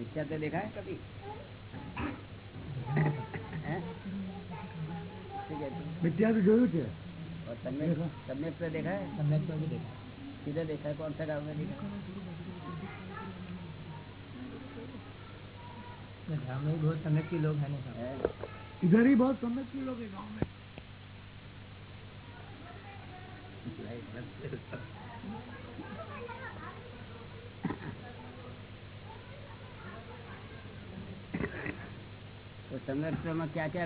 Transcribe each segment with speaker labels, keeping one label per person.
Speaker 1: મિથ્યા તો દેખાય કભી હે? શું કહે છે?
Speaker 2: મિથ્યા તો જોયું છે
Speaker 1: और सम्यक सम्यक तो देखा है
Speaker 3: सम्यक तो भी देखा
Speaker 1: किधर देखा है कौन सा गाँव में देखा
Speaker 3: गाँव में भी बहुत सम्यक के लोग हैं ना साहब।
Speaker 1: है?
Speaker 2: इधर ही बहुत समझती लोग हैं गाँव में
Speaker 1: तो सम्यक में क्या क्या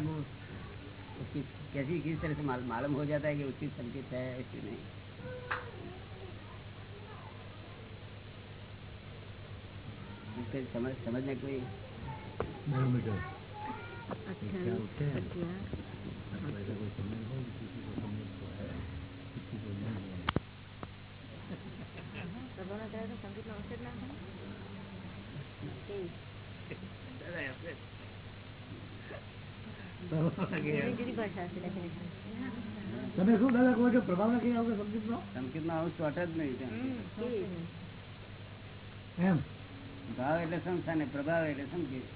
Speaker 1: उसकी कैसी किस तरह से मालूम हो जाता है कि उसकी संकेत है ऐसी नहीं। इसके समझ समझने कोई
Speaker 2: बैरोमीटर તમે શું દાદા કહો છો? પ્રભાવના નથી આવશે સંકિત નો
Speaker 1: સંકિતમાં આવું ચોટ જ નહીં?
Speaker 2: એમ?
Speaker 1: ભાવ એટલે સંસ્થા ને પ્રભાવ એટલે સંકેત.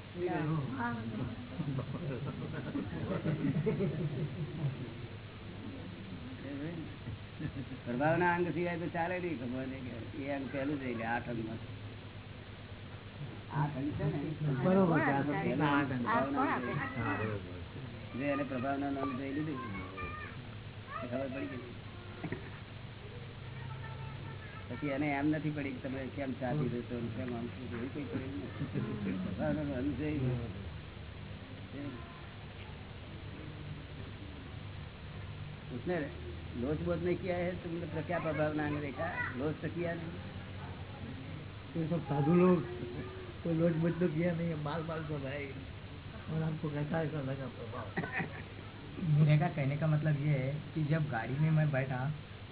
Speaker 1: પ્રભાવના અંગ સિવાય તો ચાલે નહીં ખબર નહીં કે એ અંગ પહેલું જ એટલે આઠ અંગમાં. આઠ અંગ છે ને?
Speaker 2: બરોબર
Speaker 1: જે એને પ્રભાવના નામ જોઈ લીધું એ ખબર પડી ગઈ પછી એને એમ નથી પડી કે તમે કેમ ચા પીધો છો ને કેમ આમ શું થયું, એવું કઈ પડ્યું નથી. પ્રભાવનાનું અંગ જોઈ ગયું. उसने लोच बोध नहीं किया है तुमने तो क्या प्रभाव ना देखा लोच तो किया नहीं
Speaker 2: ये सब साधु लोग कोई लोच बोझ तो किया नहीं है माल माल सब है और हमको कहता है ऐसा लगा प्रभाव
Speaker 3: मेरे का कहने का मतलब ये है कि जब गाड़ी में मैं बैठा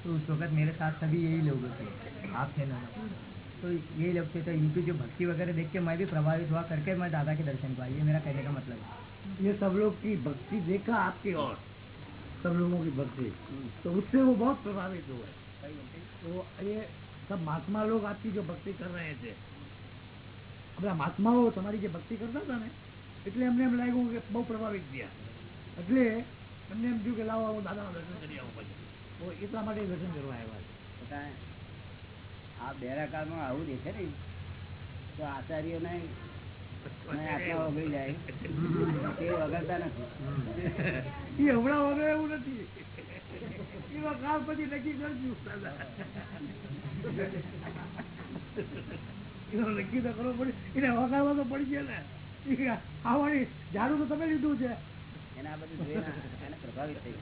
Speaker 3: तो उस वक्त मेरे साथ सभी यही लोग थे आप थे ना तो यही लोग थे तो इनकी जो भक्ति वगैरह देख के मैं भी प्रभावित हुआ करके मैं दादा के दर्शन को आई ये मेरा कहने का मतलब है
Speaker 2: ये सब लोग की भक्ति देखा आपकी और सब लोगों की भक्ति तो उससे वो बहुत प्रभावित हुए तो ये सब महात्मा लोग आपकी जो भक्ति कर रहे थे બધા મહાત્માઓ તમારી જે ભક્તિ કરતા હતા ને એટલે એમને એમ લાગ્યું કે બહુ પ્રભાવિત થયા. એટલે એમને એમ થયું કે લાવો હું દાદાના દર્શન કરી આવું પછી. એટલા માટે દર્શન કરવા આવ્યા છે.
Speaker 1: આ બેરા કાળમાં આવું દેખે ને તો આચાર્યોને ને આત્મા જાય. નથી.
Speaker 2: એ હમણાં વગર એવું નથી. એવા કાળ પછી નક્કી કરજો દાદા નક્કી તો કરવો પડે. એને વગાડવા તો પડી ગયા ને. આવવાની ઝાડુ તો તમે લીધું છે.
Speaker 1: એને આ બધું જોઈને પ્રભાવિત થઈ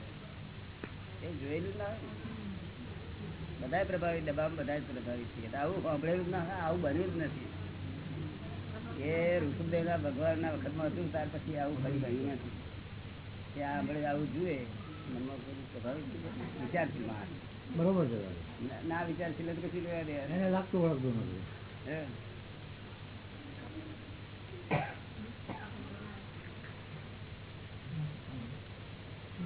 Speaker 1: એ જોયેલું ના હોય બધા પ્રભાવિત દબાવ બધા જ પ્રભાવિત છે. આવું સાંભળેલું ના આવું બન્યું જ નથી. એ ઋષભદેવના ભગવાનના વખતમાં હતું ત્યાર પછી આવું ફરી બન્યું નથી. કે આ આપણે આવું જુએ મનમાં કોઈ પ્રભાવિત વિચારશીલ
Speaker 2: બરોબર છે.
Speaker 1: ના- ના વિચારશીલ પછી લેવા દે.
Speaker 2: લાગતું વળગતું નથી
Speaker 1: હે. તમે સારી રેટિંગ રાખે
Speaker 4: અગિયાર ઓગણીસો છોતેર મોટે
Speaker 1: છે ને? આમ લોહી- લોહીની ને માંસના ટુકડા બધા પડ્યા હોય. એ જોવાનું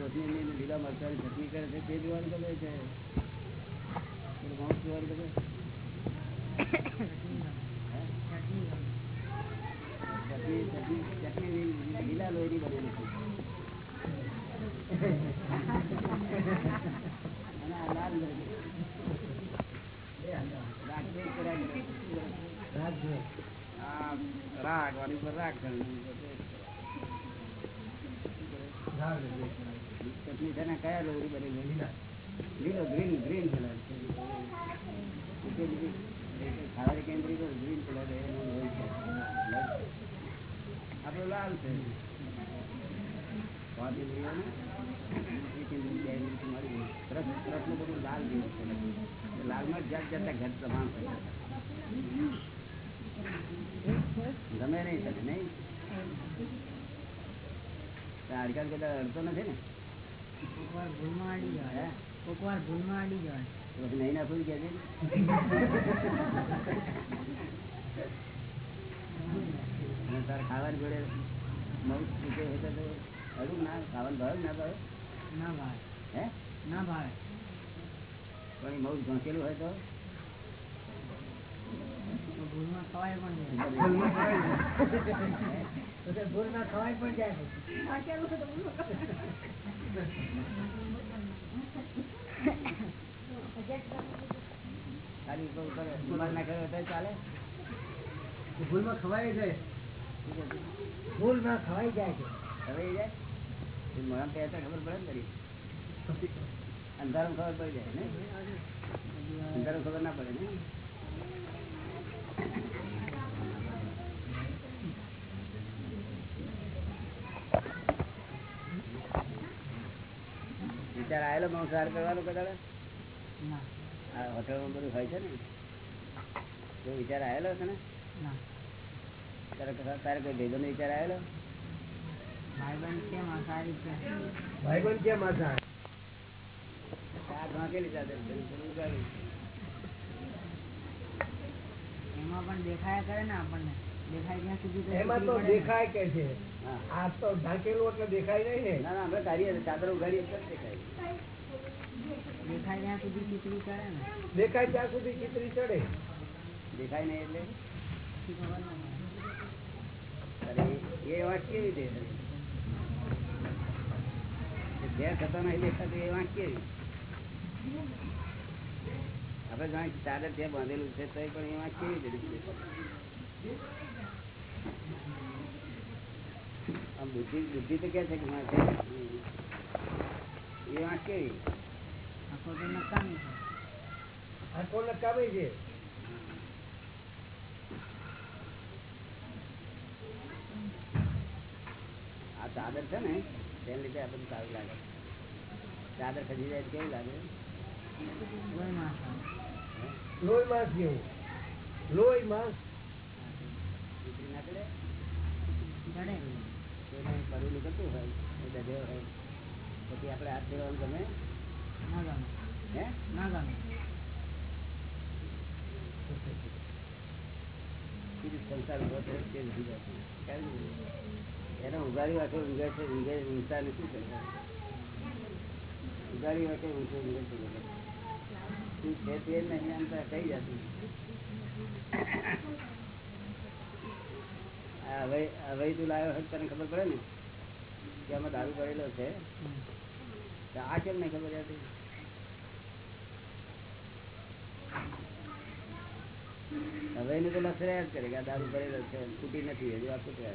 Speaker 1: કોથમીરની ને લીલા મરચાંની ચટણી કરે છે તે જોવાનું ગમે છે પેલું માંસ જોવાનું ગમે ચટણી ચટણી ચટણી લીલા લોહીની બનેલી છે આ લાલ લોહીની. રાગ બે કરે.
Speaker 2: રાગ.
Speaker 1: આ રાગ. ચટણી છે ને કયા લોહી બનેલી લીલા ગ્રીન ગ્રીન કલર છે. ખાવાની કેન્દ્રી તો ગ્રીન કલર લોહી છે. આપણો લાલ છે. લાલમાં જાત જાતના ઘર પ્રમાણ ગમે નહીં શકે નહીં? આજકાલ કદાચ અડતો નથી ને?
Speaker 3: કોકવાર ભૂલમાં અડી જાય કોકવાર ભૂલમાં અડી જાય
Speaker 1: નહીં નાખવું કે છે? ખાવાની જોડે મગ પૂછે હોય તો અડું ના ખાવાનું ભાવે ના ભાવે?
Speaker 3: ના ભાવે.
Speaker 1: હે?
Speaker 3: ના ભાવે.
Speaker 1: પણ એ મગ ઝોંકેલું હોય તો?
Speaker 3: ભૂલમાં ખવાય પણ? જાય. ભૂલમાં ખવાય. પણ જાય ભૂલમાં ખવાઈ જાય? ભૂલમાં ખવાઈ જાય છે.
Speaker 1: ખવાઈ જાય? મોઢામાં પહેરતા ખબર પડે ને અંધારું ખબર પડી જાય ને? અંધારું ખબર ના પડે ને? વિચાર આવેલો મંસાહાર કરવાનો કદાચ?
Speaker 3: ના.
Speaker 1: આ હોટલમાં બધું હોય છે ને? જો વિચાર આવેલો તને?
Speaker 3: ના.
Speaker 1: તારે તારે કોઈ નો વિચાર આવેલો?
Speaker 3: એમાં પણ દેખાયા કરે ને આપણને.
Speaker 2: એમાં તો
Speaker 3: ખબર પડે ને.
Speaker 2: દેખાય કે છે. આ તો ઢાંકેલું એટલે દેખાય નહીં ને.
Speaker 1: ના ના આપણે ચાદર ઉગાડી દેખાય.
Speaker 3: દેખાય ત્યાં સુધી ને?
Speaker 2: દેખાય ત્યાં સુધી ચિત્રી ચડે.
Speaker 1: દેખાય નહીં એટલે? એ વાંક કેવી છે જે થતા નહીં દેખાતું એ વાંક કેવી આપણે જાણે ચાદર ત્યાં બાંધેલું છે તો પણ એ વાંક કેવી રીતે આમ બુદ્ધિ બુદ્ધિ તો કે છે કે એ વાંક કેવી?
Speaker 3: આંખો તો નકામી છે.
Speaker 2: આંખો નકામી છે.
Speaker 1: આ ચાદર છે ને તેને લીધે આપણને સારું લાગે. ચાદર ખસી જાય કેવું લાગે?
Speaker 2: લોહી માંસ. જેવું લોહી માંસ.
Speaker 1: દીકરી ના કોઈને પડવું નીકળતું હોય એ દધે હોય. પછી આપણે હાથ ફેરવાનું ગમે?
Speaker 3: ના ગમે
Speaker 1: હે?
Speaker 3: ના ગમે
Speaker 1: સંસાર ઊભો થયો તે નથી જતો. એને ઉગાડી વાંખે ઊંઘે છે ઊંઘે ઊંઘતા નથી કરતા ઉગાડી વાંખે ઊંઘે ઊંઘે છે લોકો. શું છે તે નહીં આમ કઈ જતું હવે તું લાવ્યો હોય તને ખબર પડે ને કે આમાં દારૂ પડેલો છે. આ કેમ નહીં ખબર હતી હવે એને તો લસરે જ કરે કે આ દારૂ ભરેલો છે ફૂટી નથી હજુ આ ફૂટવા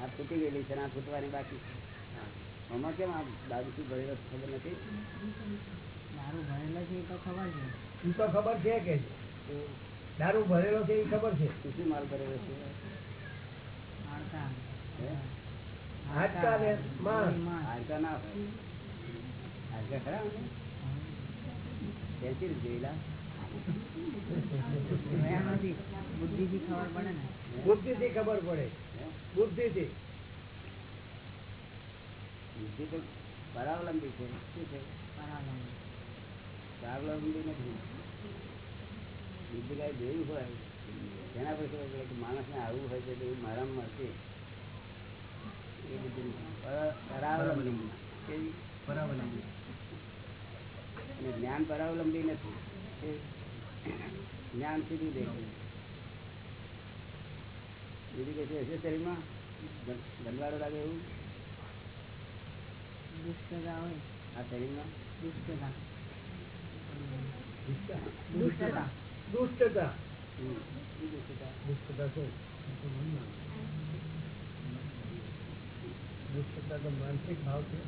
Speaker 1: આ ફૂટી ગયેલી છે આ ફૂટવાની બાકી છે. આમાં કેમ આ દારૂ શું ભરેલો ખબર નથી?
Speaker 3: દારૂ ભરેલો છે એ તો ખબર છે.
Speaker 2: એ તો ખબર છે કે. દારૂ ભરેલો છે એ ખબર છે?
Speaker 1: શું માલ ભરેલો છે?
Speaker 3: હાડકા
Speaker 2: ને માંસ.
Speaker 3: લોહી માંસ.
Speaker 1: હાડકા ના હાડકા ખરા ને? જોયેલા
Speaker 3: જોયા નથી ખબર પડે ને.
Speaker 2: બુદ્ધિ થી ખબર પડે. બુદ્ધિ થી
Speaker 1: બુદ્ધિ તો પરાવલંબી છે. શું છે?
Speaker 3: પરાવલંબી.
Speaker 1: પરાવલંબી નથી. બીજું કાંઈ જોયું હોય તેના પર ખબર પડે કે માણસને આવું હોય છે તો એવું મારામાં મળશે એ બધું પરાવલંબી. કેવી? અને જ્ઞાન પરાવલંબી નથી. જ્ઞાન સીધું દેખાય. બીજું કશું હશે શરીરમાં? ગં- લાગે એવું?
Speaker 3: દુષ્ટતા હોય
Speaker 1: આ શરીરમાં?
Speaker 3: દુષ્ટતા.
Speaker 2: દુષ્ટતા.
Speaker 3: દુષ્ટતા.
Speaker 2: દુષ્ટતા
Speaker 1: થાય?
Speaker 2: દુષ્ટતા તો માનસિક ભાવ છે.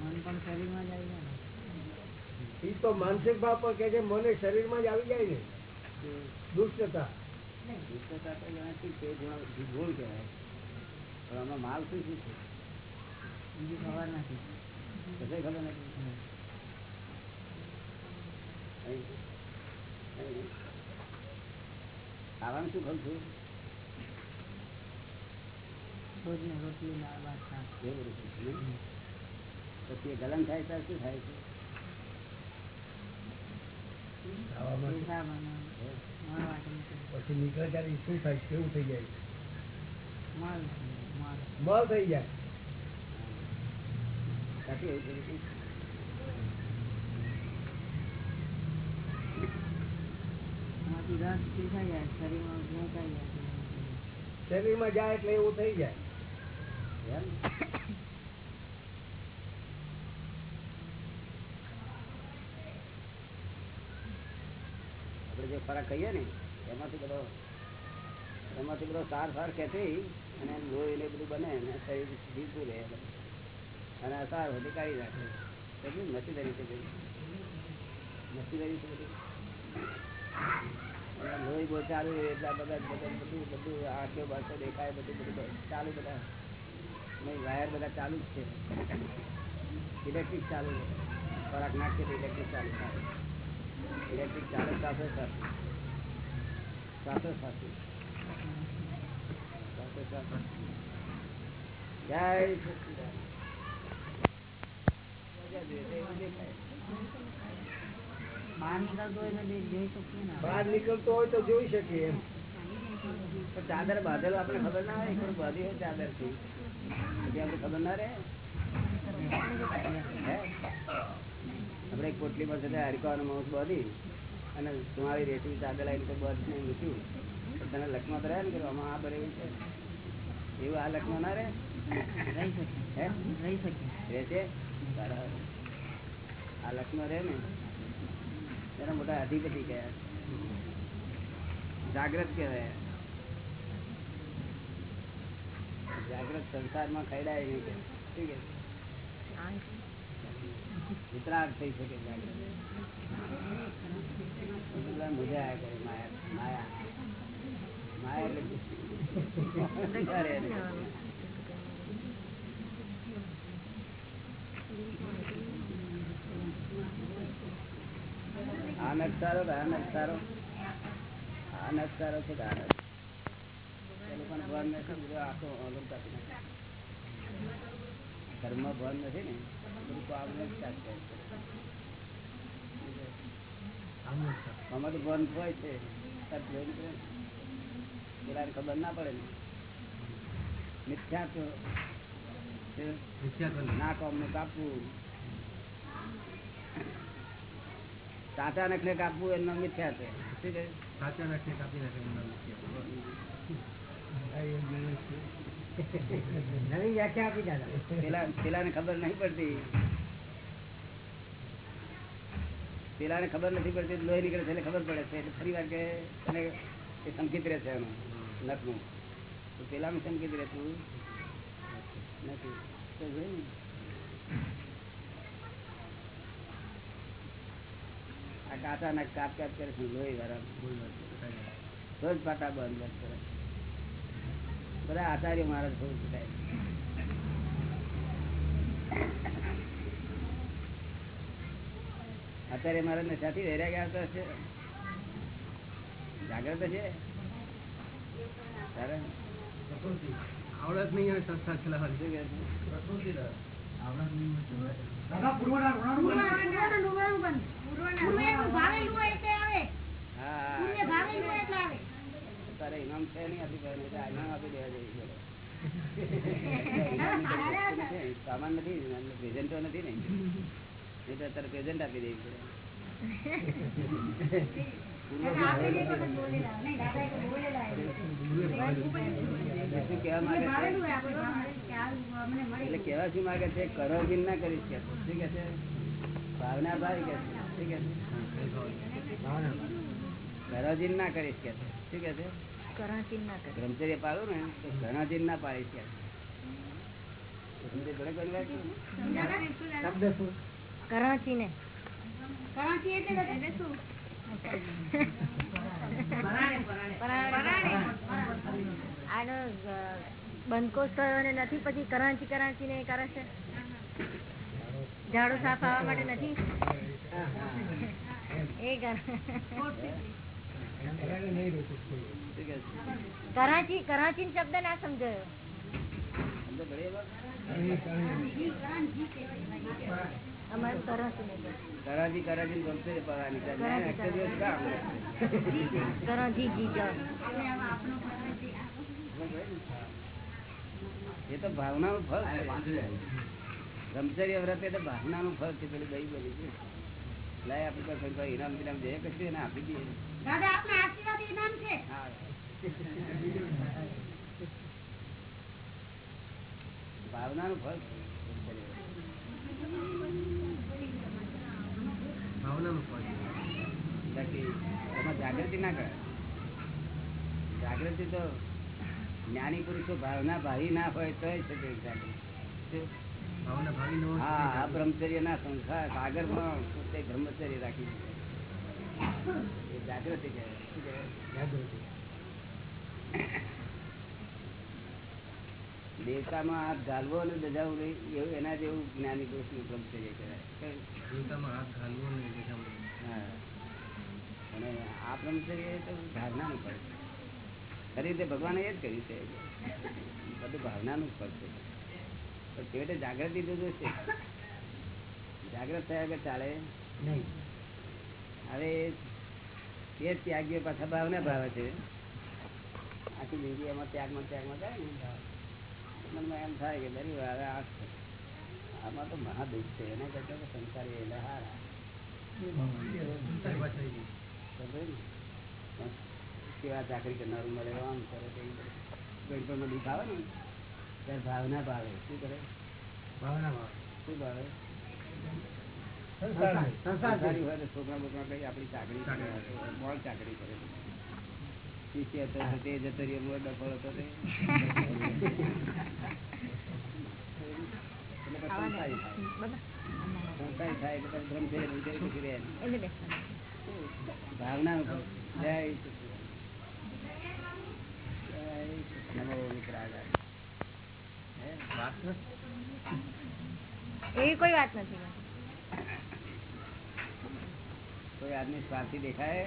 Speaker 3: મન પણ શરીરમાં જ આવી જાય.
Speaker 2: એ તો માનસિક ભાવ પણ કે છે મને શરીરમાં જ આવી જાય ને. દુષ્ટતા.
Speaker 1: દુષ્ટતા તો તે ગુણ કહેવાય. પણ આમાં માલ શું શું છે?
Speaker 3: બીજી ખબર નથી.
Speaker 1: કશે ખબર નથી. ખાવાનું શું ખાઉં છું?
Speaker 3: રોટલી રોટલી દાળ ભાત શાક.
Speaker 1: એવું બધું ખાઉં છું, નહીં? પછી ગલન થાય ત્યારે શું થાય છે?
Speaker 2: પછી નીકળે ત્યારે શું થાય કેવું થઈ જાય
Speaker 3: મળ
Speaker 2: થઈ જાય.
Speaker 1: એવું
Speaker 3: જાય શરીરમાં જાય
Speaker 2: એટલે એવું થઈ જાય.
Speaker 1: આપણે જે ફરક કહીએ ને, એમાંથી બધો એમાંથી બધો સાર સાર ખેંચી અને લોહી ને બધું બને અને શરીર જીવતું રહે. અને આ સાર બધી કાઢી રાખે નથી ધરી છે નથી ધરી છે બધી. લોહી બહુ ચાલુ એટલા બધા બધા, બધું બધું, આંખો બાજુ દેખાય, બધું બધું ચાલુ બધા. નહીં, વાયર બધા ચાલુ જ છે. ઇલેક્ટ્રિક ચાલુ છે. ખોરાક નાખીએ તો ઇલેક્ટ્રિક ચાલુ થાય. ઇલેક્ટ્રિક ચાલુ સાથે સાથે સાથે સાથે સાથે જય એવું દેખાય.
Speaker 3: બહાર નીકળતો હોય તો જોઈ શકીએ
Speaker 2: એમ.
Speaker 1: ચાદર બાંધેલો આપણે ખબર ના હોય બાંધી હોય ચાદરથી આપણે ખબર ના રહે? આપણે એક પોટલી પાસે હરિકાવાનો માઉસ બાંધી અને તમારી રેતી ચાદર લાવીને તો બાંધીને મૂક્યું. તો તને લખમાં રહે ને કે આમાં આ બરેલું છે? એવું આ લખમાં ના રહે?
Speaker 3: રહી શકીએ
Speaker 1: હે?
Speaker 3: રહી શકીએ
Speaker 1: રહે છે? આ લખમાં રહે ને. એના મોટા અધિપતિ કહેવાય જાગ્રત કહેવાય. જાગ્રત સંસારમાં ખૈડાય નહીં કે શું કે વિતરાગ થઈ શકે જાગ્રત. મજા આવે કરે માયા. માયા. માયા એટલે અરે. આ નકશારો. આ નકશારો છે કે આ લોકોને ભાન નથી બધું આખો અલગ કાપી ભાન નથી ને બધું હોય છે. પેલાને ખબર ના પડે ને. મિથ્યા તો ના કોમને કાપવું સાચા નખને કાપવું એમના મિથ્યા છે. શું કહે?
Speaker 3: નવી વ્યાખ્યા આપી દાદા.
Speaker 1: પેલા પેલાને ખબર નહીં પડતી. પેલાને ખબર નથી પડતી લોહી નીકળે છે એટલે ખબર પડે છે. એટલે ફરી વાર કે અને એ સંકેત રહે છે એનું નખનું. તો પેલાનું સંકેત રહેતું નથી તો જોયું ને? આ કાચા નખ કાપ કાપ કરે છે લોહી વાળા રોજ પાટા બંધ બંધ કરે. બધા આચાર્ય મહારાજ બહુ થાય અત્યારે મારા નશાથી વૈરાગ આવતો હશે જાગ્રત છે?
Speaker 3: આવડત નહીં સંસ્થા
Speaker 1: છેલ્લા છે? છે? નહીં સામાન નથી પ્રેઝન્ટો નથી ને. નહીં તો અત્યારે પ્રેઝન્ટ આપી દેવી પડે. એટલે કેવા શું માગે છે? કરો બિન ના કરી કે છે. શું કે છે? ભાવના ભાઈ કે શું કે ઘરોજીન ના કરીશ કે શું કે છે?
Speaker 4: કરાચી ના કરે.
Speaker 1: બ્રહ્મચર્ય પાડું ને તો ના પાડીશ કે છે. સમજે પડે કોની
Speaker 2: શબ્દ શું
Speaker 4: કરાચી ને આનો બંધકોશ થયો નથી, પછી કરાંચી કરાંચી ને કરે છે. ઝાડુ સાફ આવવા માટે નથી? એ? કરાચી કરાચી શબ્દ ના સમજાયો.
Speaker 1: સમજો કરાજી કરાજી ગમશે
Speaker 4: કરાજી,
Speaker 1: દિવસ કામ.
Speaker 4: કરાચી જી.
Speaker 1: એ તો ભાવનાનું ફળ છે. બ્રહ્મચર્ય વ્રત એ તો ભાવનાનું ફળ છે પેલું દહીં બની છે. લાય આપણી પાસે કોઈ ઇનામ બિનામ જે કશું એને આપી દઈએ. હા. ભાવનાનું ફળ છે બ્રહ્મચર્ય એમાં જાગૃતિ ના કરે જાગૃતિ તો જ્ઞાની પુરુષો ભાવના ભાવી ના હોય તો જાગૃતિ? હા બ્રહ્મચર્ય ના સંસાર સાગરમાં પોતે બ્રહ્મચર્ય રાખી. એ જાગૃતિ કહેવાય કહેવાય? દેવતામાં હાથ ઘાલવો અને દજાવું નહીં એવું એના જેવું જ્ઞાની પુરુષનું બ્રહ્મચર્ય કહેવાય. હા. અને આ બ્રહ્મચર્ય તો ભાવનાનું ફળ છે. ખરી રીતે ભગવાને એ જ કર્યું છે. બધું ભાવનાનું ફળ છે. પણ છેવટે જાગૃતિ જુદું છે જાગ્રત થયા કે ચાલે હવે એ ત્યાગીઓ પાછા ભાવના ભાવે છે. આખી જિંદગી એમાં ત્યાગમાં ત્યાગમાં જાય ને. મનમાં એમ થાય કે દરી હવે આ આમાં તો મહાદુઃખ છે. એના કરતા તો સંસારી એટલે હારા કેવા ચાકરી કરનારું મળે આમ કરે ગણપણમાં દુઃખ આવે ને? ત્યારે ભાવના ભાવે. શું કરે? શું ભાવે? સંસારી. હોય તો છોકરા બોકરા કઈ આપણી ચાકરી કરે મોડ ચાકરી કરે. શિષ્ય હતો તે જતો રહ્યો ડફળ હતો તે. જય નમો
Speaker 4: એવી કોઈ વાત નથી.
Speaker 1: કોઈ આદમી સ્વાર્થી દેખાય?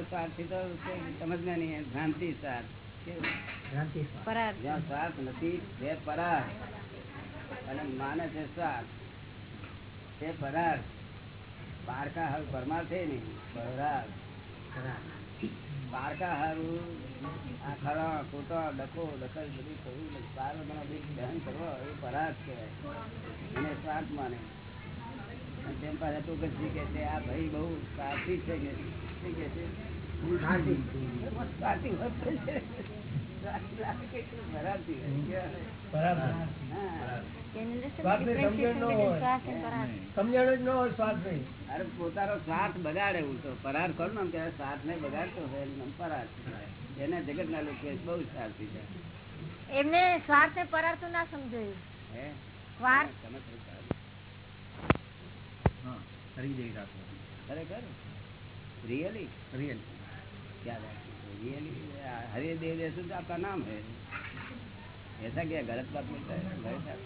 Speaker 4: સ્વાર્થી
Speaker 1: તો સમજના નહીં ભ્રાંતિ
Speaker 4: સ્વાર્થ
Speaker 1: જ્યાં સ્વાર્થ નથી જે પરાર. અને માને છે સ્વાર્થ તે પરાર. પારકા હાલ પરમાર છે નહીં પરાર. પારકા હારું આ ખરા ખોટા ડખો ડખલ બધું કરવું પાર મને સહન કરવો એ પરાર છે. એને સ્વાર્થ માને. તેમ પાછા કે છે આ ભાઈ બહુ છે કે શું કે છે પોતાનો સ્વાર્થ બગાડે હું તો. પરાર કરું ને ત્યારે સ્વાર્થ ને બગાડતો હોય ફરાર એને જગત ના લોકો બહુ સ્વાર્થી છે.
Speaker 4: એમને સ્વાર્થ ને પરાર તો ના સમજાયું.
Speaker 1: હે?
Speaker 4: સ્વાર્થ
Speaker 1: તમે થોડું સારું.
Speaker 3: हाँ हरी देवी रात में
Speaker 1: ખરેખર रियली
Speaker 3: रियल
Speaker 1: क्या बात है रियली हरे देव जैसे तो आपका नाम है ऐसा क्या गलत बात बोलता है गलत बात।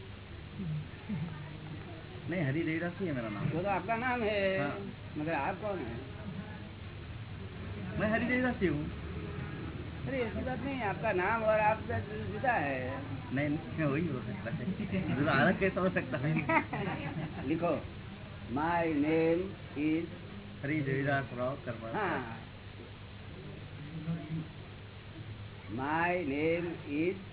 Speaker 3: नहीं हरी देवीदास ही है मेरा नाम
Speaker 1: वो तो आपका नाम है
Speaker 3: हाँ।
Speaker 1: मगर आप कौन है
Speaker 3: मैं हरी देवीदास ही हूँ
Speaker 1: अरे ऐसी बात नहीं आपका नाम और आपका जुदा है
Speaker 3: नहीं नहीं, वही हो सकता है दूसरा अलग कैसा हो सकता है
Speaker 1: लिखो My name is
Speaker 3: Hari Devidas Rao Karma
Speaker 1: हाँ माय नेम इज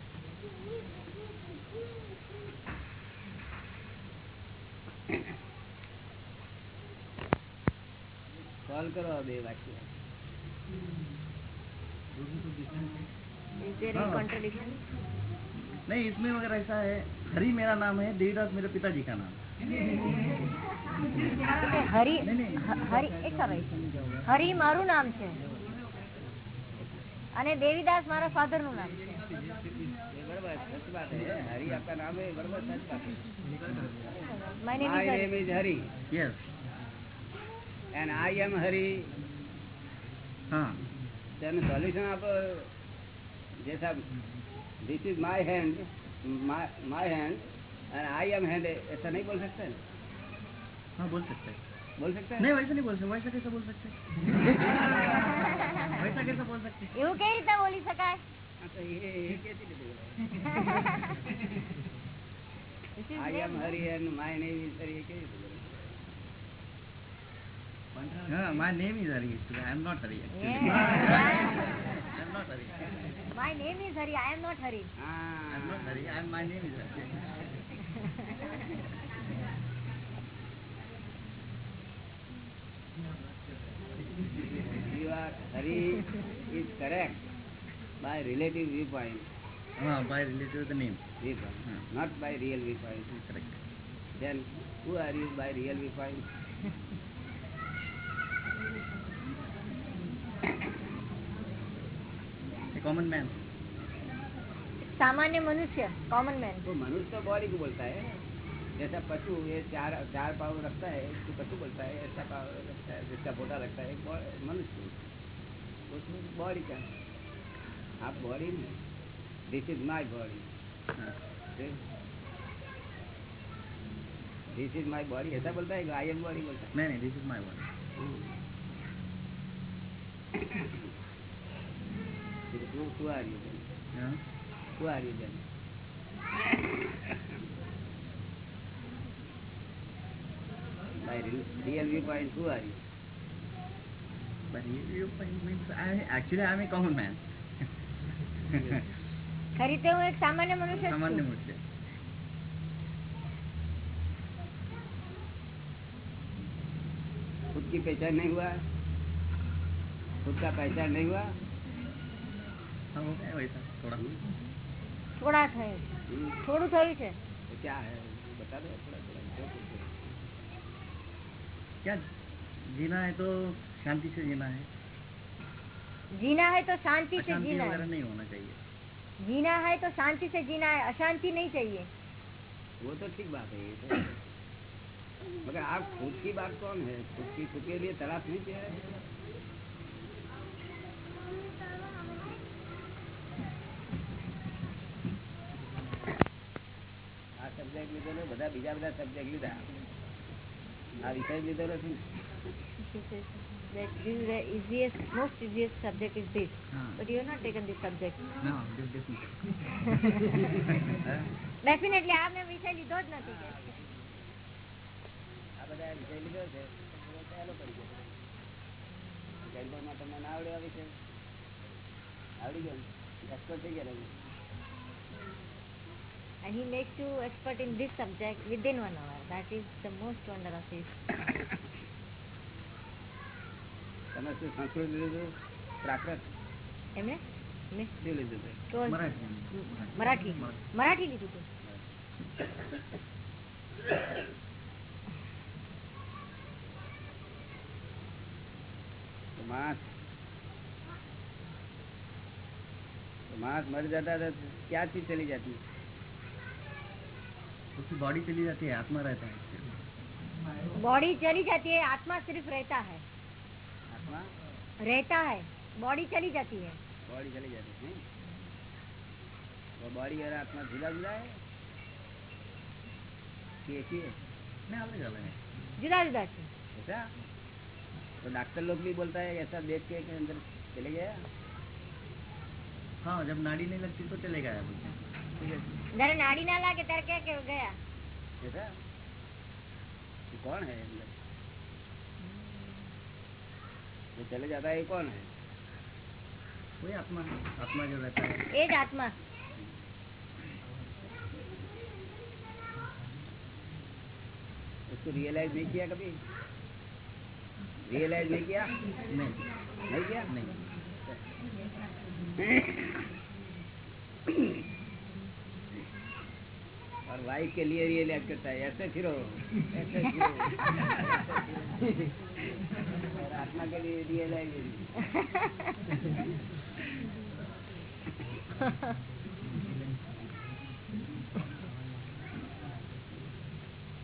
Speaker 1: कॉल करो બે વાક્ય
Speaker 4: Is there any
Speaker 3: हाँ।
Speaker 4: contradiction?
Speaker 3: नहीं इसमें मगर ऐसा है हरी मेरा नाम है देवीदास मेरे पिताजी का नाम है।
Speaker 4: હરી હરી મારું નામ છે. અને દેવીદાસ મારા ફાધરનું નામ છે.
Speaker 1: સોલ્યુશન આપો જે સાહેબ this is my hand my hand and I am hand ऐसा नहीं बोल सकते
Speaker 5: हाँ बोल सकते हैं
Speaker 1: बोल सकते हैं
Speaker 5: नहीं वैसे नहीं बोल सकते वैसा कैसे बोल सकते वैसा कैसे बोल सकते
Speaker 4: એવું કઈ રીતે બોલી શકાય
Speaker 1: I am Hari and my name is Hari.
Speaker 5: No, my name is Hari. I am not Hari. Actually.
Speaker 4: Yeah.
Speaker 5: I am not Hari.
Speaker 4: My name is Hari. I am not Hari.
Speaker 1: Ah,
Speaker 5: I am not Hari. I am, my name is Hari.
Speaker 1: You are Hari is correct by relative viewpoint
Speaker 5: हाँ by related to the name
Speaker 1: viewpoint
Speaker 5: Hmm.
Speaker 1: not by real viewpoint
Speaker 5: correct
Speaker 1: then who are you by real viewpoint
Speaker 5: a common man
Speaker 4: सामान्य मनुष्य common man
Speaker 1: तो मनुष्य तो body को बोलता है जैसा पशु ये चार चार पाव रखता है उसको पशु बोलता है ऐसा पाव रखता है जिसका बोटा रखता है मनुष्य। तो बॉडी का आप बॉडी नहीं। दिस इज़ माई बॉडी
Speaker 5: हाँ।
Speaker 1: दिस इज़ माई बॉडी ऐसा बोलता है आई एम बॉडी बोलता है।
Speaker 5: नहीं नहीं this is my one
Speaker 1: Who, who real viewpoint, who are you?
Speaker 5: but you, you means I actually I am a common man
Speaker 4: ખરી રીતે હું એક સામાન્ય મનુષ્ય જ
Speaker 5: सामान्य
Speaker 4: છું
Speaker 5: मुझसे
Speaker 1: खुद की पहचान नहीं हुआ खुद का पहचान नहीं हुआ
Speaker 5: हाँ हो गया वैसा थोड़ा
Speaker 4: થોડા થયું
Speaker 1: हम्म,
Speaker 4: થોડું થયું છે
Speaker 1: तो क्या है बता दो थोड़ा थोड़ा जो कुछ है।
Speaker 5: क्या जीना है तो शांति से जीना है
Speaker 4: जीना है तो शांति से
Speaker 5: अशांति
Speaker 4: जीना
Speaker 5: वगैरह
Speaker 4: है
Speaker 5: नहीं होना चाहिए
Speaker 4: जीना है तो शांति से जीना है अशांति नहीं चाहिए
Speaker 1: वो तो ठीक बात है ये तो मगर आप खुद की बात कौन है खुद की खुद के लिए तलाश नहीं किया है આ સબ્જેક્ટ લીધેલો બધા બીજા બધા સબ્જેક્ટ લીધા આ વિષય લીધેલો છે ને
Speaker 4: that this is the easiest most easiest subject is this
Speaker 5: हाँ
Speaker 4: but you have not taken this subject
Speaker 5: no this definitely
Speaker 1: હા?
Speaker 4: definitely આ મેં વિષય લીધો જ નથી કે
Speaker 1: આ બધા વિષય લીધો છે તો પહેલો પડી ગયો ગણપતમાં તમને ના આવડે આ વિષય આવડી ગયો એક્સપર્ટ થઈ ગયા
Speaker 4: and he makes you expert in this subject within one hour. That is the most wonder of his.
Speaker 1: તમે શું સંસ્કૃત લીધું પ્રાકૃત
Speaker 4: એમણે મેં
Speaker 1: શું લીધું હતું
Speaker 4: મરાઠી મરાઠી લીધું હતું
Speaker 1: માસ માસ મરી જતા ક્યાંથી ચલી જતી
Speaker 5: उसकी बॉडी चली जाती है आत्मा रहता है
Speaker 4: बॉडी चली जाती है आत्मा सिर्फ़ रहता है।
Speaker 1: आत्मा?
Speaker 4: रहता है बॉडी चली जाती है।
Speaker 1: बॉडी चली जाती है वो बॉडी और आत्मा जुदा जुदा है? कि एक ही? है
Speaker 5: नहीं अलग अलग है
Speaker 4: जुदा जुदा છે
Speaker 1: ऐसा? तो डॉक्टर लोग भी बोलता है ऐसा देख के अंदर चले गया?
Speaker 5: हाँ जब नाड़ी नहीं लगती तो चले गया बोलते हैं
Speaker 1: है।
Speaker 4: જયારે નાડી ના લાગે ત્યારે કે કે ગયા
Speaker 1: ऐसा ये कौन है अंदर जो चले जाता है ये कौन है
Speaker 5: कोई आत्मा है आत्मा जो रहता है
Speaker 4: એ જ આત્મા
Speaker 1: उसको रियलाइज नहीं किया कभी रियलाइज नहीं किया
Speaker 5: नहीं
Speaker 1: नहीं किया
Speaker 5: नहीं
Speaker 1: वाइफ के लिए ये लिया करता है ऐसे फिरो। ऐसे आत्मा के लिए रियलाइजेशन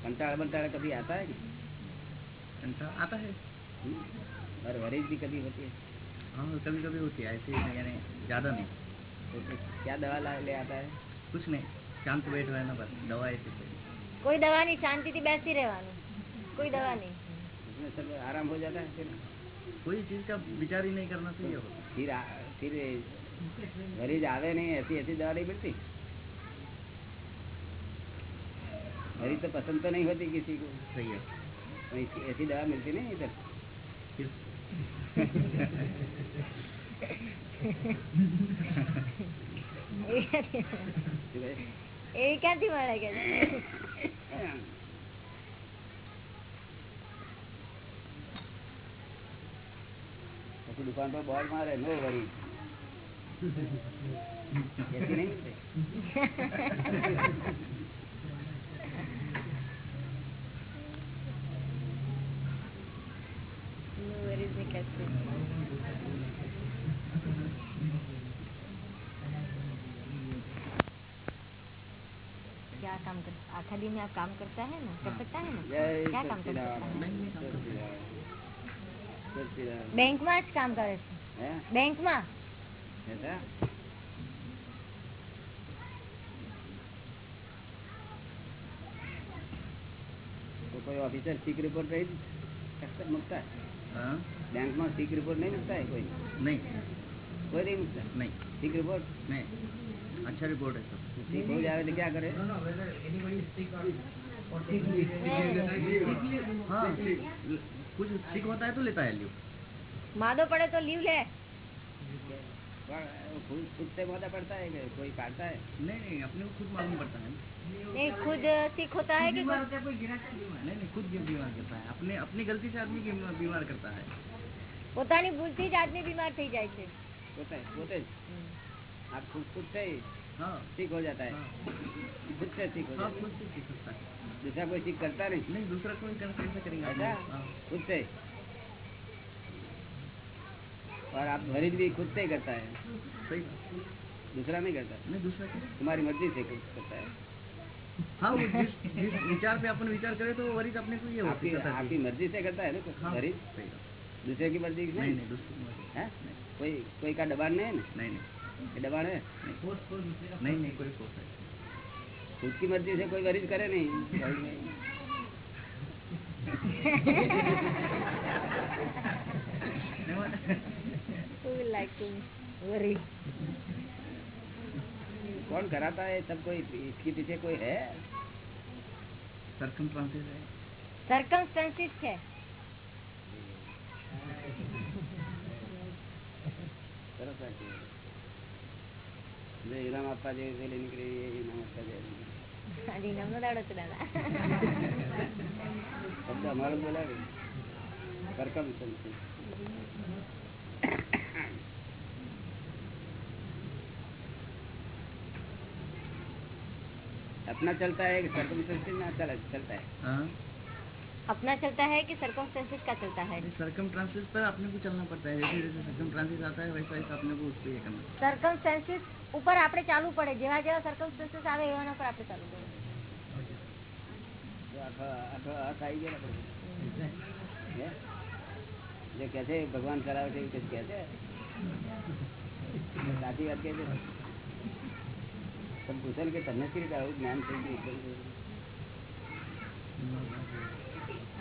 Speaker 1: कंटाळ बंटाळ कभी आता है?
Speaker 5: आता है।
Speaker 1: हम्म? और वरीज भी कभी होती है?
Speaker 5: हाँ कभी कभी होती है ऐसे यानी ज़्यादा नहीं।
Speaker 1: तो क्या दवा ले आता है?
Speaker 5: कुछ नहीं। शांत बैठ रहना बस दवा ऐसे कोई
Speaker 4: કોઈ દવા નહીં શાંતિથી બેસી રહેવાનું કોઈ દવા નહીં
Speaker 1: उसमें सब आराम हो जाता है फिर
Speaker 5: कोई चीज़ का विचार ही नहीं करना चाहिए होता
Speaker 1: फिर आ, फिर मरीज आवे नहीं ऐसी ऐसी दवा नहीं मिलती मरीज तो पसंद तो नहीं होती किसी को
Speaker 5: सही है
Speaker 1: तो इसकी ऐसी दवा मिलती नहीं इधर
Speaker 5: फिर
Speaker 4: એ ક્યાંથી મળે કે?
Speaker 1: પછી દુકાન પર બોલ મારે નો વરી.
Speaker 4: No worries, Nikasi. आखा दिन में आप काम करता है ना कर सकता है ना
Speaker 1: जय
Speaker 4: क्या काम कर
Speaker 1: सच्चिदानंद,
Speaker 4: सकता है
Speaker 1: सच्चिदानंद, सच्चिदानंद।
Speaker 4: બેંકમાં જ કામ કરે છે
Speaker 1: हैं?
Speaker 4: બેંકમાં
Speaker 1: ऐसा? तो कोई ऑफिसर सीक रिपोर्ट नहीं मुकता है
Speaker 5: हाँ
Speaker 1: बैंक में सीक रिपोर्ट नहीं मिलता है कोई
Speaker 5: नहीं
Speaker 1: कोई नहीं मिलता
Speaker 5: नहीं
Speaker 1: सीक रिपोर्ट
Speaker 5: नहीं अच्छा रिपोर्ट है सब
Speaker 1: सीक हो जाए तो क्या करे
Speaker 5: हाँ ल- कुछ सिक होता है तो लेता है लीव
Speaker 4: માદો પડે તો લીવ લે
Speaker 1: पर खुद खुद से मादा पड़ता है कि कोई काटता है
Speaker 5: नहीं नहीं अपने को खुद मालूम पड़ता है ना।
Speaker 4: नहीं खुद सीख होता है कि कुछ
Speaker 5: नहीं नहीं खुद भी बीमार करता है अपने अपनी गलती से आदमी बीमार बीमार करता है
Speaker 4: પોતાની ભૂલથી જ આદમી બીમાર થઈ જાય છે
Speaker 1: होता है होते आप खुद खुद से ही
Speaker 5: हाँ
Speaker 1: ठीक हो जाता है। खुद से ठीक हो
Speaker 5: हाँ
Speaker 1: जाता
Speaker 5: है।
Speaker 1: है दूसरा कोई ठीक करता नहीं?
Speaker 5: नहीं दूसरा कोई कैसे करेंगे हाँ।
Speaker 1: खुद से? और आप मरीज़ भी खुद से ही करता है?
Speaker 5: सही
Speaker 1: दूसरा नहीं करता?
Speaker 5: नहीं दूसरा
Speaker 1: तुम्हारी मर्ज़ी से खुद करता है।
Speaker 5: हाँ वो जिस जिस विचार पे अपन विचार करें तो वरित अपने को ये
Speaker 1: आपकी
Speaker 5: होती है
Speaker 1: आपकी मर्ज़ी से करता है ना कुछ?
Speaker 5: हाँ
Speaker 1: मरीज़ दूसरे की मर्ज़ी
Speaker 5: नहीं
Speaker 1: नहीं
Speaker 5: दूसरी।
Speaker 1: है? कोई कोई का दबाण नहीं है ना?
Speaker 5: नहीं नहीं।
Speaker 1: डबाण
Speaker 5: नहीं। नहीं कोई फोर्स नहीं।
Speaker 1: खुद की मर्ज़ी से कोई गरीब करे नहीं। कौन कराता है? सब कोई इसके पीछे कोई है?
Speaker 5: है।
Speaker 1: है। જે ઇનામ આપવા જેવી પેલી નીકળી એ ઇનામ આપવા જેવી
Speaker 4: હજી નમનો દાડો છે દાદા
Speaker 1: શબ્દ અમારો જ બોલાવે સરકમ अपना चलता है कि सरकम ना चला चलता है
Speaker 5: हाँ
Speaker 4: अपना चलता है कि सर्कमस्टेंसेस का चलता है
Speaker 5: सरकम ट्रांसलेट पर अपने को चलना पड़ता है जैसे जैसे सरकम ट्रांसलेट आता है वैसा वैसा अपने को उस पर ये करना
Speaker 4: સર્કમસ્ટેન્સીસ ઉપર આપણે ચાલવું પડે જેવા જેવા સર્કમસ્ટેન્સીસ આવે એવાના પર આપણે ચાલવું પડે
Speaker 1: તો આખો આખો હાથ આવી ગયો ને આપણે. હે? જે કહે છે ભગવાન કરાવે છે એવું કંઈક કહે છે સાચી વાત કહે છે તમે પૂછે ને કે તમને કેવી રીતે આવું જ્ઞાન થઈ ગયું
Speaker 4: અમ, આપ કોઈ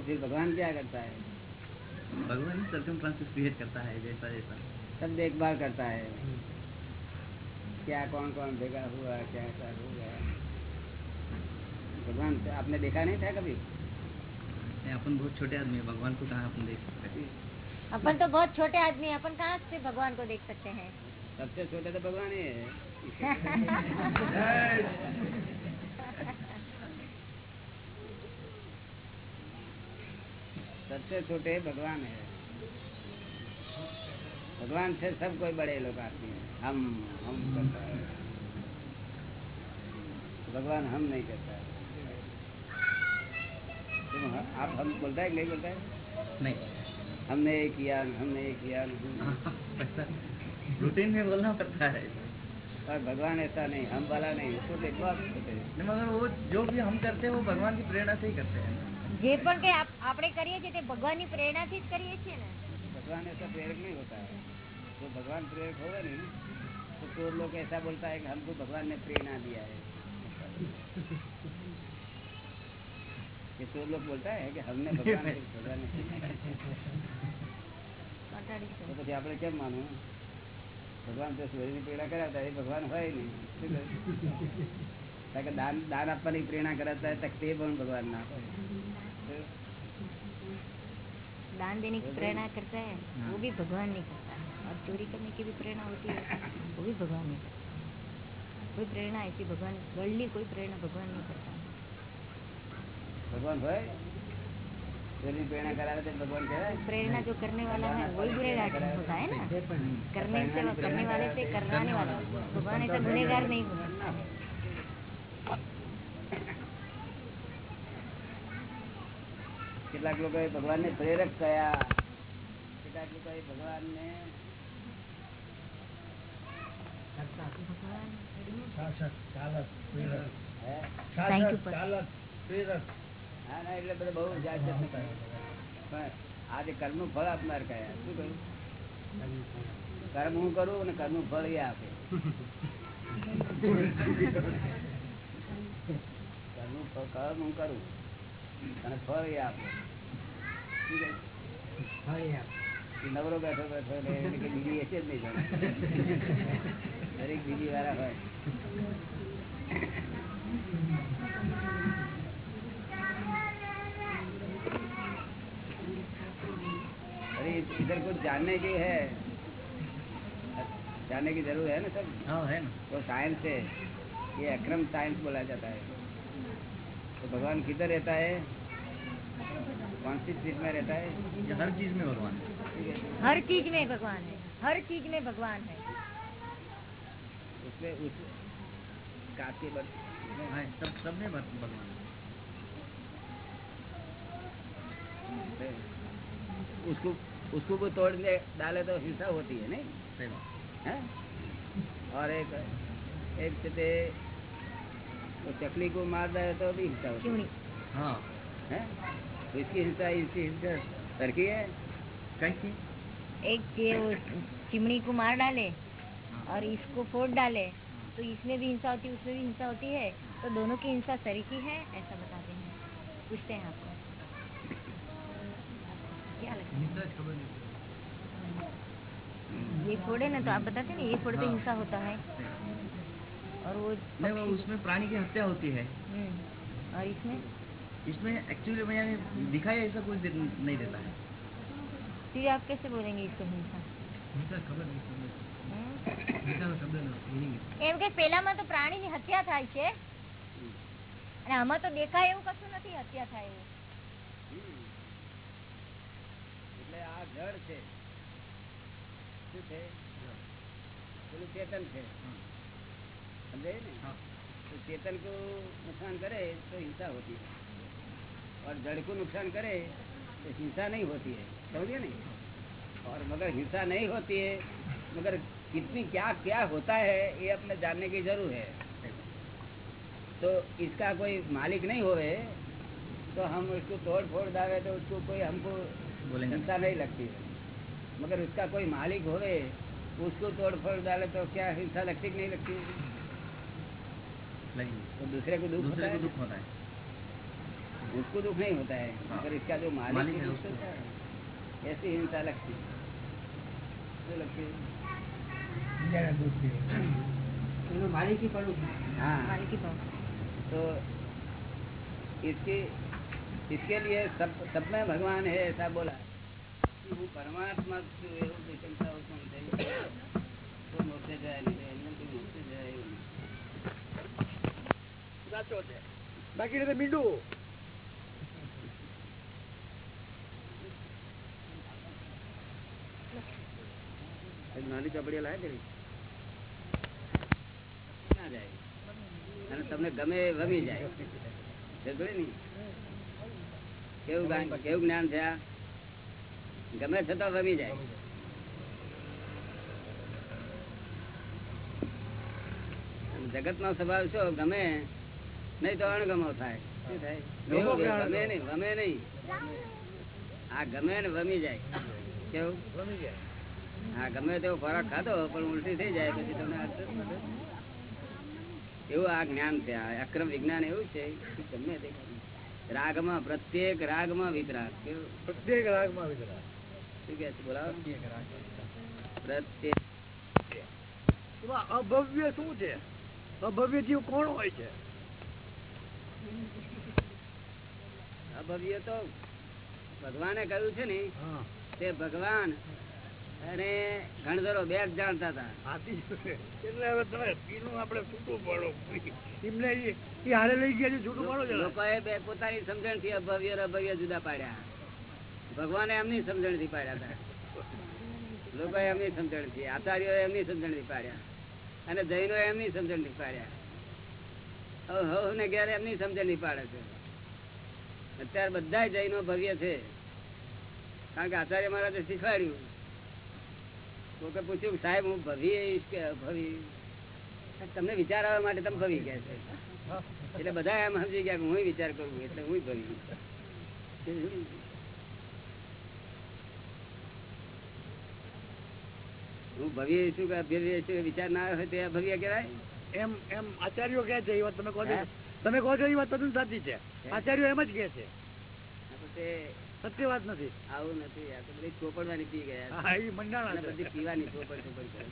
Speaker 1: तो फिर भगवान क्या करता है?
Speaker 5: भगवान ही क्रिएट करता है जैसा जैसा।
Speaker 1: सब देखभाल करता है। क्या कौन कौन भेगा हुआ क्या क्या हो गया भगवान आपने देखा नहीं था कभी?
Speaker 5: अपन बहुत छोटे आदमी है भगवान को कहाँ अपन देख सकते हैं?
Speaker 4: अपन तो बहुत छोटे आदमी हैं अपन कहाँ से भगवान को देख सकते हैं?
Speaker 1: सबसे छोटे तो भगवान ही है। सबसे छोटे भगवान है। भगवान से सब कोई बड़े लोग आते हैं। हम हम करता है। भगवान हम नहीं करता है। तुम ह- आप हम बोलता है नहीं बोलता है?
Speaker 5: नहीं।
Speaker 1: हमने ये किया हमने ये किया।
Speaker 5: रूटीन में बोलना पड़ता है।
Speaker 1: और भगवान ऐसा नहीं हम वाला नहीं उसको देखो
Speaker 5: आप मगर वो जो भी हम करते हैं वो भगवान की प्रेरणा से ही करते हैं।
Speaker 4: જે પણ કઈ આપ- આપણે કરીએ છીએ તે ભગવાનની પ્રેરણાથી જ કરીએ છીએ ને
Speaker 1: भगवान ऐसा प्रेरक नहीं होता है तो भगवान प्रेरक होगा नहीं तो चोर लोग ऐसा बोलता है कि हमको भगवान ने प्रेरणा दिया है ये चोर लोग बोलता है कि हमने भगवान ने भगवान ने
Speaker 4: કંટાળી
Speaker 1: તો
Speaker 4: ગયો.
Speaker 1: પછી આપણે કેમ માનવું ભગવાન તો સૂર્યની પ્રેરણા કરાવતા એ ભગવાન હોય નહીં શું કહે? કારણ કે દાન દાન આપવાની પ્રેરણા કરાવતા હોય તો તે પણ ભગવાન ના હોય
Speaker 4: दान देने की प्रेरणा करता है वो भी भगवान नहीं करता है। और चोरी करने की भी प्रेरणा होती है वो भी भगवान नहीं करता कोई प्रेरणा ऐसी भगवान वर्ल्डली कोई प्रेरणा भगवान नहीं करता
Speaker 1: भगवान भाई
Speaker 4: प्रेरणा जो करने वाला है वही गुनेगार होता है ना। करने से करने वाले से करवाने वाला। भगवान ऐसा गुनेगार नहीं होता।
Speaker 1: કેટલાક લોકો ભગવાન ને પ્રેરક થયા. કેટલાક લોકો ભગવાન ને
Speaker 2: શાસક ચાલક પ્રેરક.
Speaker 4: Thank you,
Speaker 2: શાસક
Speaker 4: sir.
Speaker 2: ચાલક પ્રેરક.
Speaker 1: હા ના એટલે બધા બહુ જાત જાતનું કહે. પણ આ જે કર્મનું ફળ આપનાર કયા શું કહ્યું? કર્મ હું કરું અને કર્મનું ફળ એ આપે. કર્મનું ફળ- કર્મ હું કરું? અને ફળ એ આપે શું કહ્યું? એ નવરો બેઠો બેઠો ને એને કે બીજી હશે જ નહીં જાણે. દરેક બીજી વાળા હોય अरे इधर कुछ जानने की है जानने की जरूर है ना सब
Speaker 5: हाँ है ना
Speaker 1: तो साइंस है ये अक्रम साइंस बोला जाता है तो भगवान किधर रहता है? कौन सी चीज़ में रहता है?
Speaker 5: हर चीज़ में भगवान है।
Speaker 4: हर चीज़ में भगवान है। हर चीज़ में भगवान है।
Speaker 1: उसमें उस बट
Speaker 5: हाँ, सब सब में भगवान है।
Speaker 1: उसको उसको भी तोड़ने डाले तो हिंसा होती है नहीं?
Speaker 5: बात।
Speaker 1: हैं? और एक एक से ते तो चकली को मार दे तो भी हिंसा होती
Speaker 5: हाँ।
Speaker 1: है। तो इसकी हिंसा इसकी हिंसा सरकी है?
Speaker 5: कैसी
Speaker 4: एक ये वो चिमनी को मार डाले और इसको फोड़ डाले। तो इसमें भी हिंसा होती है उसमें भी हिंसा होती है। तो दोनों की हिंसा सरीकी है? ऐसा बताते हैं। पूछते हैं आपको। क्या लगता है? ये फोड़े ना तो आप बताते ना ये फोड़े तो
Speaker 5: हाँ।
Speaker 4: हिंसा होता है। और वो
Speaker 5: नहीं वो
Speaker 4: पक्षी-
Speaker 5: उसमें प्राणी की हत्या होती है
Speaker 4: हम्म, और इसमें
Speaker 5: इसमें एक्चुअली मैंने दिखाया ऐसा कुछ दे- नहीं देता है
Speaker 4: फिर आप कैसे बोलेंगे इसको हिंसा हम्म? એમ કે પેલામાં તો પ્રાણીની હત્યા થાય છે અને આમાં તો દેખાય એવું કશું નથી હત્યા થાય એવું
Speaker 1: એટલે આ જળ છે શું છે પેલું ચેતન છે समझे?
Speaker 5: हाँ।
Speaker 1: तो चेतन को नुकसान करे तो हिंसा होती है। और जड़ को नुकसान करे तो हिंसा नहीं होती है। समझिए नहीं? और मगर हिंसा नहीं होती है मगर कितनी क्या क्या होता है ये अपने जानने की ज़रूर है। तो इसका कोई मालिक नहीं हो तो हम उसको तोड़ फोड़ डाले तो उसको कोई हमको हिंसा नहीं। लगती है। मगर उसका कोई मालिक होए उसको तोड़ फोड़ डाले तो क्या हिंसा लगती नहीं लगती?
Speaker 5: है
Speaker 1: तो दूसरे को दुख
Speaker 5: दूसरे
Speaker 1: होता
Speaker 5: को
Speaker 1: है
Speaker 5: दुख होता है
Speaker 1: उसको दुख नहीं होता है
Speaker 5: हाँ।
Speaker 1: मगर इसका जो मालिक,
Speaker 5: मालिक
Speaker 1: को
Speaker 5: है
Speaker 1: दुख
Speaker 5: उसको।
Speaker 1: होता है ऐसी हिंसा लगती है क्यों लगती है
Speaker 2: બીજાના દુઃખ છે.
Speaker 1: हाँ
Speaker 4: માલિકી ભાવ
Speaker 1: तो इसके इसके लिए सब सब में भगवान है ऐसा बोला હું પરમાત્મા જ છું એવું વિકલ્પતા ઉત્પન્ન થઈ તો મોક્ષે જાય
Speaker 2: સાચો છે. બાકી રીતે મીંડું.
Speaker 1: નાની ચોપડીઓ લાવે અને તમને ગમે ગમી જાય? કેવું કેવું જ્ઞાન છે ગમે છતાં ગમી જાય. જગત નો સ્વભાવ છો ગમે નહીં તો અણગમો થાય.
Speaker 2: ગમો?
Speaker 1: નહીં વમે આ ગમે ને વમી જાય. કેવું?
Speaker 2: ગમી જાય.
Speaker 1: હા ગમે તેવો ખોરાક ખાધો પણ ઉલટી થઈ જાય પછી તમને. એવું આ જ્ઞાન છે આ અક્રમ વિજ્ઞાન એવું છે કે ગમે તે રાગમાં પ્રત્યેક રાગમાં વિતરાગ.
Speaker 2: પ્રત્યેક રાગમાં વિતરાગ.
Speaker 1: શું કે છે? બોલાવો. પ્રત્યેક
Speaker 2: અભવ્ય શું છે? અભવ્ય જીવ કોણ હોય છે?
Speaker 1: અભવ્ય તો ભગવાને કહ્યું છે ને તે ભગવાન અને ગણધરો બે જ જાણતા હતા.
Speaker 2: એટલે હવે તમે એનું આપણે છૂટું પાડો. એમને ઈ- ઈ હારે લઈ ગયા છે છૂટું પાડો
Speaker 1: લોકોએ બે પોતાની સમજણથી અભવ્ય અભવ્ય જુદા પાડ્યા. ભગવાને એમની સમજણથી પાડ્યા હતા. લોકોએ એમની સમજણથી આચાર્યો એમની સમજણથી પાડ્યા. અને જૈનો એમની સમજણથી પાડ્યા. ને ઘેર એમની સમજણ નહીં પાડે છે. અત્યારે બધા જૈનો ભવ્ય છે. કારણ કે આચાર્ય મહારાજે શીખવાડ્યું. કોકે પૂછ્યું, સાહેબ, હું ભવી કે ભવી તમને વિચાર આવવા માટે તમે ભવી ગયા છે. એટલે બધા એમ સમજી ગયા કે હું વિચાર કરું એટલે હું ભવી. હું ભવ્ય છું કે અભવ્ય છું વિચાર ના આવે તે અભવ્ય કહેવાય.
Speaker 2: એમ એમ આચાર્યો કે છે એ વાત તમે કહો છો. તમે કહો છો એ વાત તદ્દન સાચી છે. આચાર્યો એમ જ કે છે. સત્ય વાત નથી.
Speaker 1: આવું નથી આ તો બધી ચોપડવાની પી ગયા.
Speaker 2: હા એ મંડાણા
Speaker 1: બધી પીવાની ચોપડ ચોપડ કરે.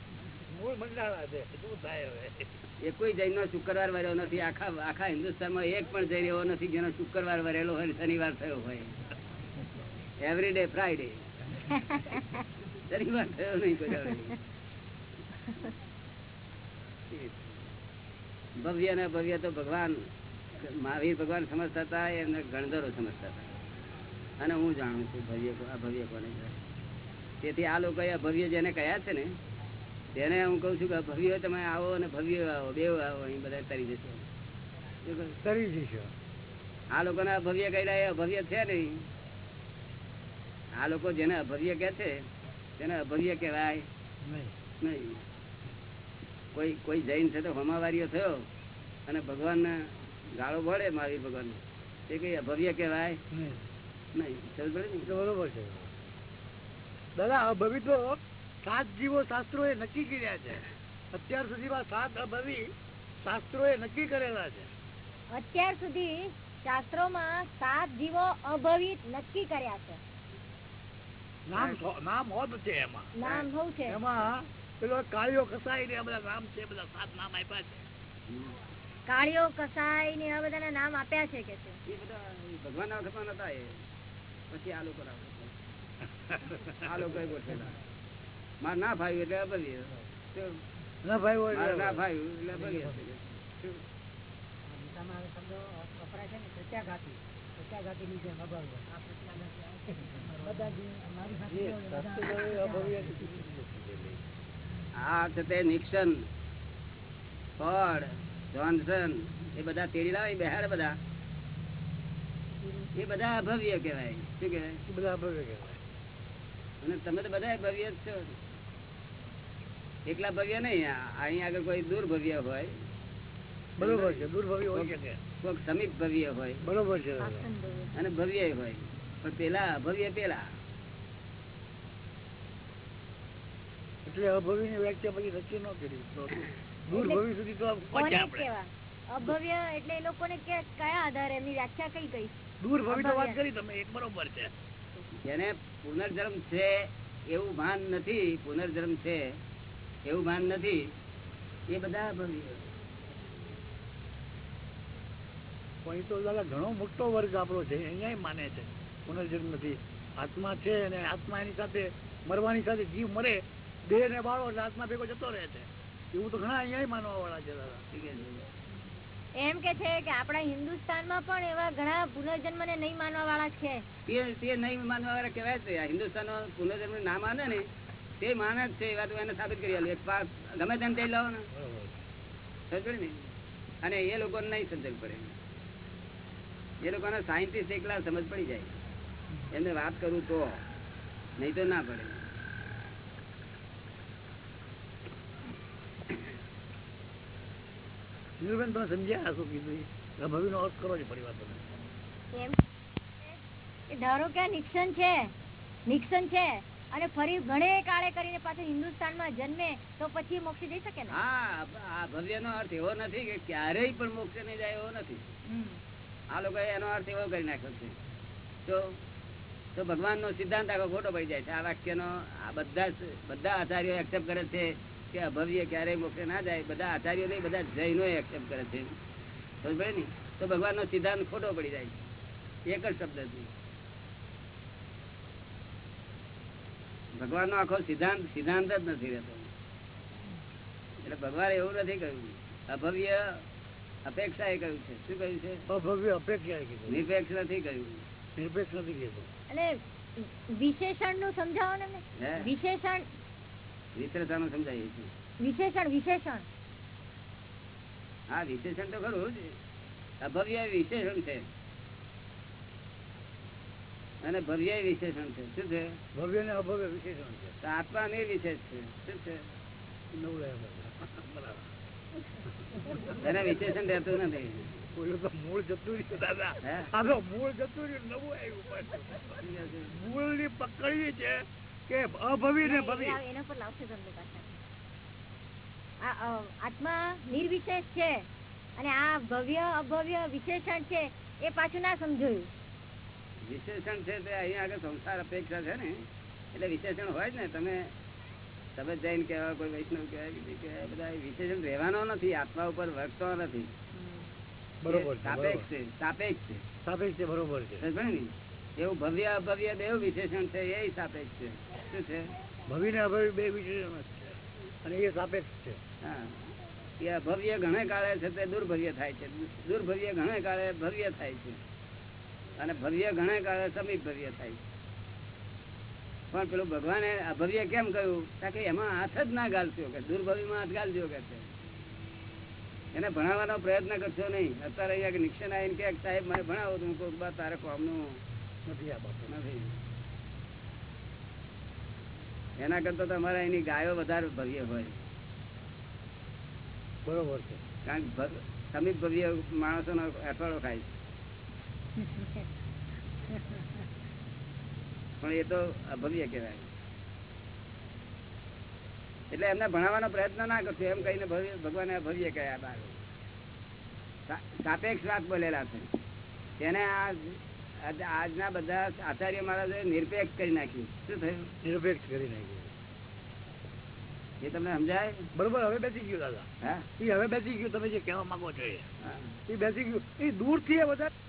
Speaker 2: મૂળ મંડાણા છે. શું થાય હવે?
Speaker 1: એ કોઈ જૈન નો શુક્રવાર વર્યો નથી. આખા આખા હિન્દુસ્તાનમાં એક પણ જૈન એવો નથી જેનો શુક્રવાર વરેલો હોય શનિવાર થયો હોય. એવરી ડે ફ્રાઈડે શનિવાર થયો નહીં કોઈ. ભવ્ય ને ભવ્ય તો ભગવાન મહાવીર ભગવાન સમજતા હતા એમને ગણધરો સમજતા હતા. અને હું જાણું છું ભવ્ય અભવ્ય કોને તેથી આ લોકો અભવ્ય જેને કહ્યા છે ને તેને હું કઉ છું કે ભવ્ય તમે આવો અને ભવ્ય આવો બે આવો અહીં બધા તરી જશો?
Speaker 2: તરી જશો.
Speaker 1: આ લોકોને અભવ્ય કહ્યા એ અભવ્ય છે નહીં. આ લોકો જેને અભવ્ય કે છે તેને અભવ્ય કહેવાય
Speaker 2: નહીં.
Speaker 1: નહીં. કોઈ કોઈ જૈન છે તો હોમાવારીઓ થયો અને ભગવાન ગાળો ભળે મારી ભગવાન એ કઈ અભવ્ય કહેવાય?
Speaker 2: નહીં. બરોબર છે. દાદા અભવી તો સાત જીવો શાસ્ત્રો એ નક્કી કર્યા છે. અત્યાર સુધીમાં સાત અભવી શાસ્ત્રો એ નક્કી કરેલા છે.
Speaker 4: અત્યાર સુધી શાસ્ત્રોમાં સાત જીવો અભવિત નક્કી કર્યા છે.
Speaker 2: નામ નામ હોત છે એમાં.
Speaker 4: નામ શું છે.
Speaker 2: એમાં પેલો કાળિયો કસાઈ ને બધા નામ છે બધા સાત નામ આપ્યા છે.
Speaker 4: કાળીઓ કસાઈ ને આ બધાના નામ આપ્યા છે કે છે?
Speaker 1: એ બધા ભગવાનના વખતમાં નતા એ. પછી આ લોકો આ લોકો ગોઠવેલા. મારે ના ભાવ્યું એટલે અભવ્ય
Speaker 2: ના ભાઈ હોય
Speaker 1: ના
Speaker 2: એટલે
Speaker 1: ભાવ્યું એટલે અભવ્ય શું?
Speaker 2: એ શાસ્ત્રો એ અભવ્ય
Speaker 1: આ છે તે નિક્સન ફોર્ડ જોન્સન એ બધા તેડી લાવે બહાર બધા. એ બધા અભવ્ય કહેવાય. શું કહેવાય?
Speaker 2: બધા અભવ્ય કહેવાય.
Speaker 1: અને તમે તો બધા ભવ્ય જ છો. એકલા ભવ્ય નહીં અહીં આગળ કોઈ દૂર ભવ્ય હોય.
Speaker 2: બરોબર છે દુર્ભવ્ય હોય શકે
Speaker 1: કોઈક સમીપ ભવ્ય હોય.
Speaker 2: બરોબર છે
Speaker 4: ભવ્ય.
Speaker 1: અને ભવ્ય હોય. પણ પેલા અભવ્ય પેલા.
Speaker 2: એટલે અભવી ની વ્યાખ્યા પછી રચી ન કરી. દૂર ભવિ સુધી તો પહોંચ્યા આપણે.
Speaker 4: અભવ્ય એટલે એ લોકોને કે કયા આધારે? એમની વ્યાખ્યા કઈ કઈ?
Speaker 2: દૂર ભવિ તો વાત કરી તમે એક બરોબર છે.
Speaker 1: જેને પુનર્જન્મ છે એવું ભાન નથી પુનર્જન્મ છે એવું ભાન નથી એ બધા અભવ્ય.
Speaker 2: પણ તો દાદા ઘણો મોટો વર્ગ આપણો છે અહીંયા માને છે. પુનર્જન્મ નથી આત્મા છે અને આત્મા એની સાથે મરવાની સાથે જીવ મરે દેહ ને બાળો એટલે ભેગો જતો રહે છે. એવું તો ઘણા અહીંયા માનવા વાળા છે દાદા
Speaker 4: એમ કે છે કે આપણા હિન્દુસ્તાનમાં પણ એવા ઘણા પુનર્જન્મ ને નહીં માનવા વાળા છે.
Speaker 1: તે તે નહીં માનવા વાળા કેવાય છે હિન્દુસ્તાન પુનર્જન્મ ના માને ને તે માને જ છે. એ વાત એને સાબિત કરી આલું. એક પાસ ગમે તેમ તે લાવો ને. સમજ્યો ને? અને એ લોકોને નહીં સમજણ પડે. એ લોકોને સાયન્ટિસ્ટ એકલા સમજ પડી જાય. એમને વાત કરું તો નહીં તો ના પડે.
Speaker 2: નીરુબેન તમે સમજ્યા શું કીધું ભવિ નો અર્થ કરો છો પરિવાર તમે.
Speaker 4: ધારો કે નિક્સન છે નિક્સન છે અને ફરી ઘણે કાળે કરીને પાછો હિન્દુસ્તાનમાં જન્મે તો પછી મોક્ષ જઈ શકે ને?
Speaker 1: હા આ ભવ્ય નો અર્થ એવો નથી કે ક્યારેય પણ મોક્ષ નહીં જાય એવો નથી. આ લોકો એનો અર્થ એવો કરી નાખ્યો છે. તો તો ભગવાન નો સિદ્ધાંત આખો ખોટો પડી જાય છે. આ વાક્યનો આ બધા બધા આચાર્યો એક્સેપ્ટ કરે છે. કે અભવ્ય ક્યારેય મોક્ષે ના જાય બધા આચાર્યો નહીં બધા જૈનો એક્સેપ્ટ કરે છે. સમજે ને? તો ભગવાન નો સિદ્ધાંત ખોટો પડી જાય એક જ શબ્દ ભગવાન નો આખો સિદ્ધાંત સિદ્ધાંત જ નથી રહેતો. એટલે ભગવાન એવું નથી કહ્યું. અભવ્ય અપેક્ષા એ કહ્યું છે. શું કહ્યું છે?
Speaker 2: અભવ્ય અપેક્ષા
Speaker 1: નિરપેક્ષ નથી કહ્યું.
Speaker 2: નિરપેક્ષ નથી
Speaker 4: કહેતો અને વિશેષણનું સમજાવો ને વિશેષણ
Speaker 1: વિશેષણ સમજાય છે
Speaker 4: વિશેષણ વિશેષણ.
Speaker 1: હા વિશેષણ તો ખરું જ. અભવ્ય વિશેષણ છે. અને ભવ્ય વિશેષણ છે. શું છે?
Speaker 2: ભવ્ય ને અભવ્ય વિશેષણ છે.
Speaker 1: આત્મા ને વિશેષ છે. શું છે? વિશેષણ રહેતું નથી.
Speaker 2: મૂળ જતું મૂળ નવું આવ્યું પાછું. મૂળની પકડી છે. કે અભવી ને ભવી.
Speaker 4: એના પર લાવશે તમને પાછા આત્મા નિર્વિશેષ છે અને આ ભવ્ય અભવ્ય વિશેષણ છે એ પાછું ના સમજાયું.
Speaker 1: વિશેષણ છે તે અહીંયા આગળ સંસાર અપેક્ષા છે ને. એટલે વિશેષણ હોય જ ને. તમે તમે જૈન કહેવા કોઈ વૈષ્ણવ કહેવાય કે બધા વિશેષણ રહેવાનો નથી આત્મા ઉપર વર્તતો નથી.
Speaker 2: બરોબર
Speaker 1: સાપેક્ષ છે સાપેક્ષ છે.
Speaker 2: સાપેક્ષ છે બરોબર છે?
Speaker 1: એવું ભવ્ય અભવ્ય બેવ વિશેષણ છે એ સાપેક્ષ છે. શું છે?
Speaker 2: ભવી ને અભવી બે વિશેષણ છે. અને એ સાપેક્ષ છે.
Speaker 1: હા. એ અભવ્ય ઘણે કાળે છે તે દુર્ભવ્ય થાય છે. દુર્ભવ્ય ઘણે કાળે ભવ્ય થાય છે. અને ભવ્ય ઘણે કાળે સમીપ ભવ્ય થાય છે. પણ પેલું ભગવાને અભવ્ય કેમ કહ્યું? કારણ કે એમાં હાથ જ ના ગાલશો કે દુર્ભવ્યમાં હાથ ગાલજો કે છે. એને ભણાવવાનો પ્રયત્ન કરશો નહીં. અત્યારે અહીંયા નિક્ષણ આવીને કે સાહેબ મને ભણાવો. તો હું બા તારે કોમનું
Speaker 2: નથી આપતો
Speaker 1: નથી. એના કરતા તમારે એની ગાયો વધારે ભવ્ય હોય.
Speaker 2: બરોબર છે.
Speaker 1: કારણ કે ભ- ભવ્ય માણસો નો અઠવાડો ખાય પણ એ તો અભવ્ય કહેવાય. એટલે એમને ભણાવવાનો પ્રયત્ન ના કરશો એમ કહીને ભવ્ય ભગવાને અભવ્ય કહ્યા બાર સાપેક્ષ વાત બોલેલા છે. તેને આ આજના બધા આચાર્ય મહારાજે નિરપેક્ષ કરી નાખ્યું. શું થયું?
Speaker 2: નિરપેક્ષ કરી નાખ્યું.
Speaker 1: એ તમને સમજાય?
Speaker 2: બરોબર હવે બેસી ગયું દાદા.
Speaker 1: હા.
Speaker 2: એ હવે બેસી ગયું તમે જે કહેવા માંગો છો એ. એ બેસી ગયું. એ દૂરથી વધારે